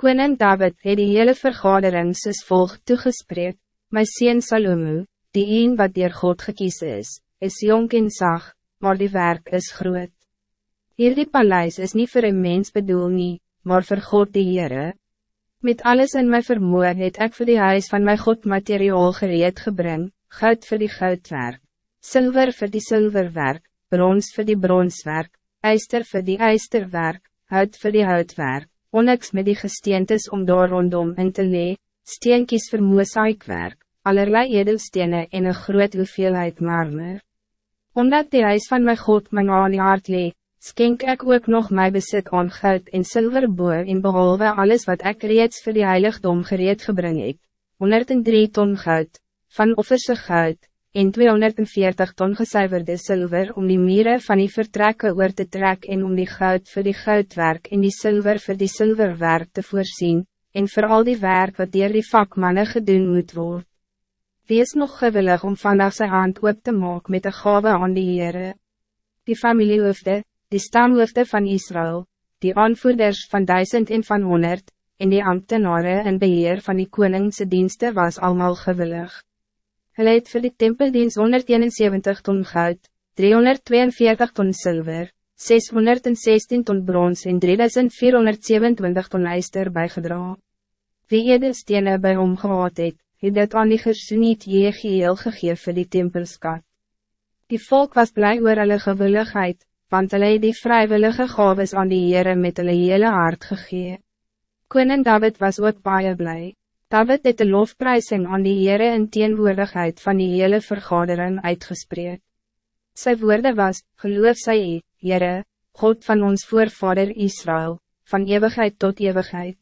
Koning David het die hele vergadering soos volg toegespreek, My sien Salomo, die een wat dier God gekies is, is jong en sag, maar die werk is groot. Hierdie paleis is niet voor een mens bedoel nie, maar voor God die Heere. Met alles in mijn vermoed het ik voor die huis van mijn God materiaal gereed gebring, goud voor die goudwerk, zilver voor die zilverwerk, brons voor die bronswerk, ijster voor die ijsterwerk, hout voor die houtwerk, onyx met die gesteentes om daar rondom in te lee, steenkies voor mozaikwerk, allerlei edelstenen en een groot hoeveelheid marmer. Omdat die huis van mijn God mijn aan die hart lee, Skenk ik ook nog mijn bezit aan goud en zilver boer en behalve alles wat ik reeds voor die heiligdom gereed gebring het, 103 ton goud, van offerse goud, en 240 ton gesuiverde zilver om die mieren van die vertrekken oor te trek en om die goud voor die goudwerk en die zilver voor die zilverwerk te voorzien, en voor al die werk wat dier die vakmannen gedoen moet worden. Wees nog gewillig om vandaag zijn hand op te maken met de gave aan die Heere. Die familiehoofde, die stamhoofde van Israël, die aanvoerders van duizend en van honderd, en die ambtenaren en beheer van die koningse diensten was allemaal gewillig. Hij het vir die tempeldienst 171 ton goud, 342 ton zilver, 616 ton brons en 3427 ton ijster bijgedra. Wie edelstene bij hom gehad het, het dit aan die gersuniet Jegiel gegeef vir die tempelskat. Die volk was blij oor hulle gewilligheid, want hulle het die vrijwillige gaves aan die Heere met hulle hele hart gegee. Koning David was ook baie blij. David het de lofprijsing aan die Heere in teenwoordigheid van die hele vergadering uitgespreek. Sy woorde was, geloof sy, Heere, God van ons voorvader Israël, van eeuwigheid tot eeuwigheid.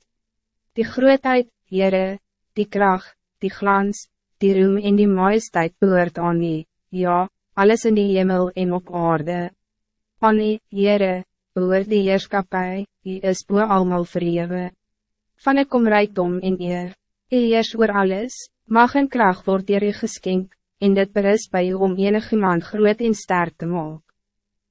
Die grootheid, Heere, die kracht, die glans, die roem en die majesteit behoort aan nie, ja, alles in die hemel en op aarde. Van die, Heere, behoor die heerskapie, die is boe almal verhewe. Van ek kom rijkdom en eer, die heers oor alles, mag en kracht word dier u geskenk, en dit beris by u om enig iemand groot en sterk te maak.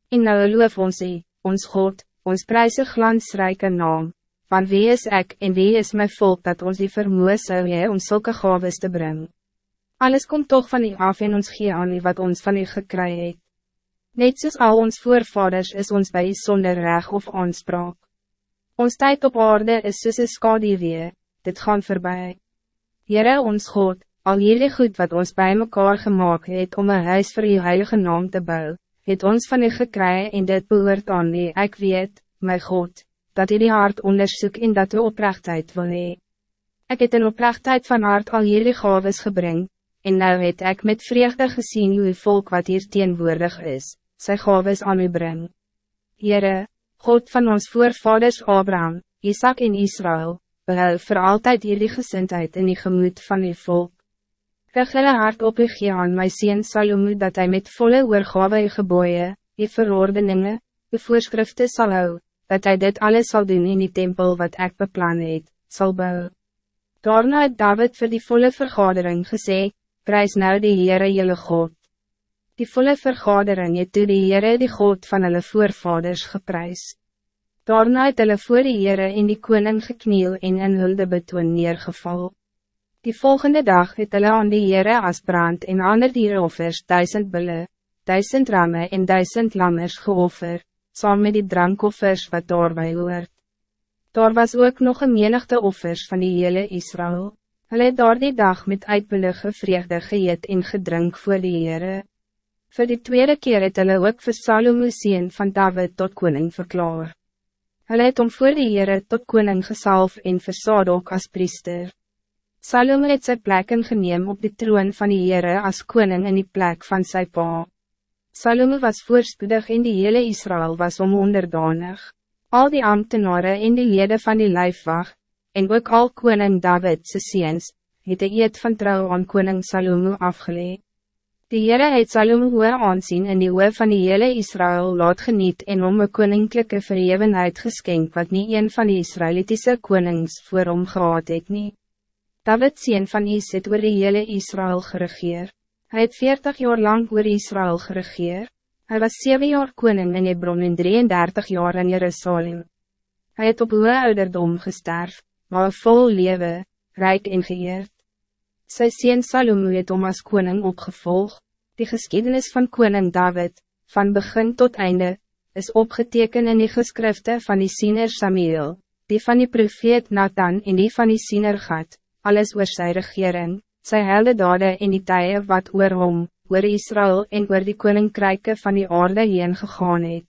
En nou loof ons die, ons God, ons prijse glansrijke naam, van wie is ik en wie is mijn volk dat ons die vermoe sou hee om zulke gaves te brengen. Alles komt toch van u af en ons gee aan wat ons van u gekry het. Net soos al ons voorvaders is ons bij zonder reg of aanspraak. Ons tijd op aarde is soos een skadewee, dit gaan voorbij. Jere ons God, al jullie goed wat ons bij mekaar gemaakt het om een huis voor uw heilige naam te bouwen, het ons van u gekry en dit behoort aan nie, ek weet, my God, dat u die hart onderzoek en dat u oprechtheid wil hee. Ek het in oprechtheid van hart al jullie gaves gebring, en nou het ek met vreugde gezien uw volk wat hier teenwoordig is, sy gaves aan u bring. Heere, God van ons voorvaders Abraham, Isaac en Israël, behou voor altijd jullie gezindheid in die gemoed van uw volk. Rig hulle hart op u gee aan my sien Salomo dat hij met volle oorgave u geboeie, u verordeninge, u voorschriften sal hou, dat hij dit alles zal doen in die tempel wat ik beplan het, sal bou. Daarna het David voor die volle vergadering gesê, prijs nou die Heere jylle God. Die volle vergadering het toe die Heere die God van hulle voorvaders geprys. Daarna het hulle voor die Heere in die koning gekniel en in hulde betoon neergeval. Die volgende dag het hulle aan die Heere as brand en ander dieroffers duisend bulle, duisend ramme en duisend lammers geoffer, saam met die drankoffers wat daarbij hoort. Daar was ook nog een menigte offers van die hele Israël. Hulle het daar die dag met uitbullige vreugde geëet en gedrink voor die Heere. Voor die tweede keer het hulle ook vir Salomo sien van David tot koning verklaar. Hulle het om voor die Heere tot koning gesalf en vir Sadok as priester. Salomo het sy plek ingeneem op die troon van die Heere as koning in die plek van sy pa. Salomo was voorspoedig en die hele Israël was om onderdanig. Al die ambtenaren en die leden van die lijfwacht, en ook al koning David se seens, het de eed van trouw aan koning Salomo afgeleid. Die Heere het Salomo hoe aansien in die oor van die hele Israël laat geniet en om een koninklijke verhevenheid geskenk wat niet een van die Israëlitische konings voor hom gehad het nie. David sien van Is het oor die hele Israël geregeer. Hij het 40 jaar lang oor Israël geregeer. Hij was 7 jaar koning in Hebron en 33 jaar in Jerusalem. Hij het op hoe ouderdom gesterf, maar vol lewe, rijk en geëerd. Sy sien Salomo het om as koning opgevolg, die geschiedenis van koning David, van begin tot einde, is opgeteken in die geskrifte van die siener Samuel, die van die profeet Nathan en die van die siener Gad, alles oor sy regering, sy helde dade en die tye wat oor hom, oor Israël en oor die koninkryke van die aarde heen gegaan het.